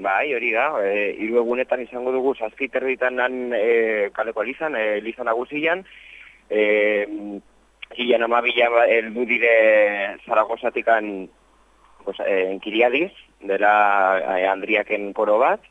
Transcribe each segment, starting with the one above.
Bai, hori da, e, hiru egunetan izango dugu zazpi terditan nan e, kaleko elizan, e, eliza nagusian, e, hilan amabila eldu dire Zaragozatikan pues, e, enkiriadiz, dela e, Andriaken koro bat,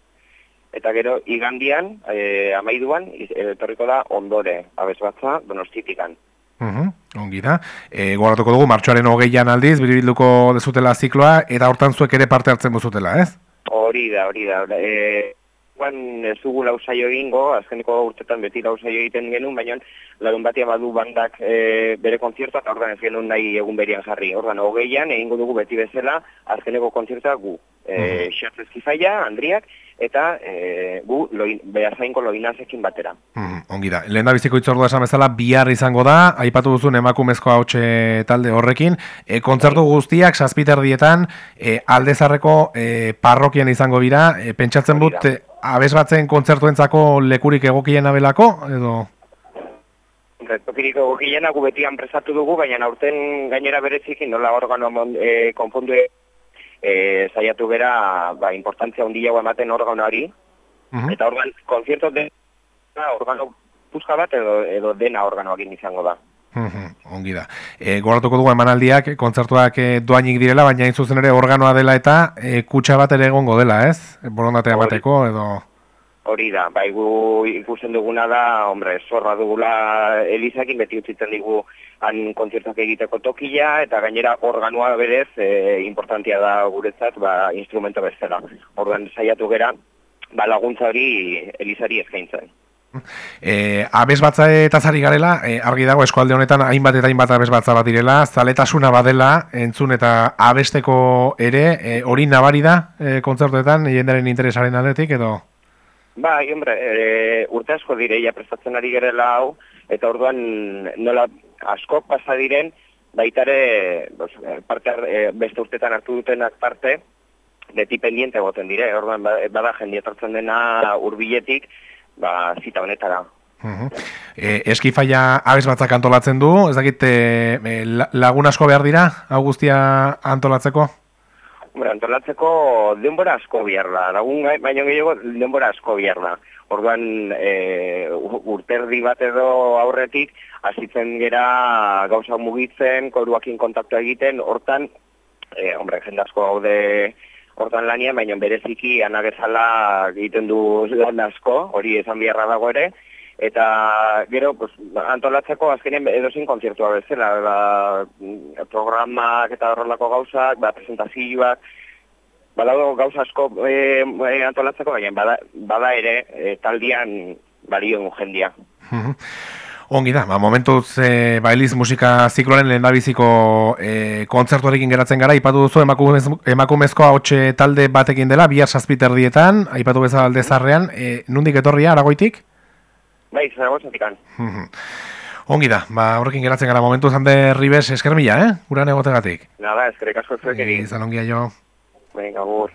eta gero igandian, e, amaiduan, e, etorriko da ondore, abez batza, donostitikan. Mhm, ongi da. E, gogoratuko dugu, martxoaren hogeian aldiz, biribilduko dezutela zikloa, eta hortan zuek ere parte hartzen bozutela, ez? Hori da, hori da. E, guan ez dugu lausaio egingo, azkeneko urtetan beti lausaio egiten genuen, baina larun batia badu bandak e, bere konziertua, eta ordan ez genuen nahi egun berian jarri. Ordan hogeian egingo dugu beti bezala azkeneko konziertua gu. E, Xertz Ezkifaia, Andriak, eta e, gu loin, behazainko loinazekin batera. Mhm, ongi da. Lehen da biziko itzordua esan bezala, bihar izango da, aipatu duzun emakumezko hautxe talde horrekin, e, kontzertu guztiak, saspiterdietan, e, aldezarreko e, parrokian izango dira, e, pentsatzen dut, e, abez batzen kontzertuentzako lekurik egokien abelako, edo... Retokirik egokilena gu betian presatu dugu, baina aurten gainera berezikin nola organo e, konpondu e, saiatu gera ba, importantzia handiago ematen organoari, Mhm. Eta organ, konzierto de organo puzka bat edo, edo dena organoakin izango da. Mhm, Ongi da. E, goratuko dugu emanaldiak, kontzertuak e, doainik direla, baina hain zuzen ere organoa dela eta e, kutsa bat ere egongo dela, ez? Borondatea Hori. bateko, edo... Hori da, bai gu ikusten duguna da, hombre, zorra dugula Elizakin beti utzitzen digu han kontzertuak egiteko tokia, eta gainera organoa berez e, importantia da guretzat, ba, instrumento bezala. Orduan saiatu gera, ba, laguntza hori Elizari eskaintzen. E, abez batza eta zari garela, e, argi dago eskualde honetan hainbat eta hainbat abez batza bat direla, zaletasuna badela, entzun eta abesteko ere, e, hori nabari da e, kontzertuetan, jendaren interesaren aldetik, edo... Bai, hombre, e, urte asko direia prestatzen ari gerela hau, eta orduan nola asko pasa diren, baitare bos, parte, e, beste urtetan hartu dutenak parte, beti pendiente goten dire, orduan ba- bada jende etortzen dena hurbiletik, ba, zita honetara. Mhm. E, eskifaia abez batzak antolatzen du, ez dakit e, e, la- lagun asko behar dira, hau guztia antolatzeko? Hombre, antolatzeko denbora asko behar da, lagun baino gehiago denbora asko behar da. Orduan e, urterdi bat edo aurretik, hasitzen gera gauza mugitzen, koruakin kontaktu egiten, hortan, e, hombre, jende asko gaude hortan lanian, baina bereziki anagezala egiten du lan asko, hori esan biharra dago ere, eta gero pues, antolatzeko azkenean edozein kontzertua bezala, ba, mm, programak eta horrelako gauzak, ba, presentazioak, badago gauza asko e, antolatzeko, baina bada, bada ere e, taldian balio jendia. Ongi da, ba, momentuz e, bailiz musika zikloaren lehendabiziko e, kontzertuarekin geratzen gara, aipatu duzu emakumez, emakumezko hautxe talde batekin dela, bihar saspiterdietan, aipatu bezala alde zarrean, e, nundik etorria, aragoitik? Bai, zaragozatikan. Mhm. Ongi da, ba, horrekin geratzen gara momentuz, hande Ribes eskermila, eh? Uran egotegatik. Nada, eskerrik asko zuek egin. Izan ongia jo. Venga, agur.